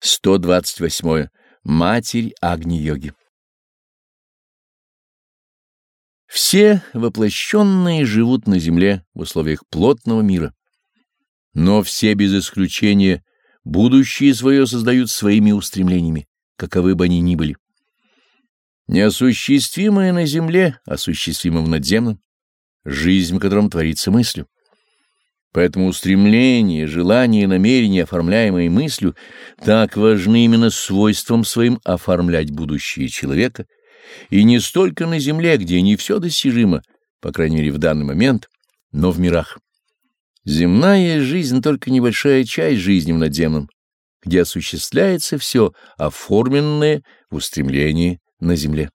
128. Матерь Агни-йоги Все воплощенные живут на земле в условиях плотного мира, но все без исключения будущее свое создают своими устремлениями, каковы бы они ни были. Неосуществимое на земле, осуществимо в надземном, жизнь, в котором творится мыслью. Поэтому устремления, желания и намерения, оформляемые мыслью, так важны именно свойством своим оформлять будущее человека, и не столько на земле, где не все достижимо, по крайней мере в данный момент, но в мирах. Земная жизнь — только небольшая часть жизни в надземном, где осуществляется все, оформленное в устремлении на земле.